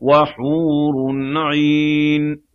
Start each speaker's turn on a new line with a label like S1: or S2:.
S1: وَحُورٌ عِينٌ.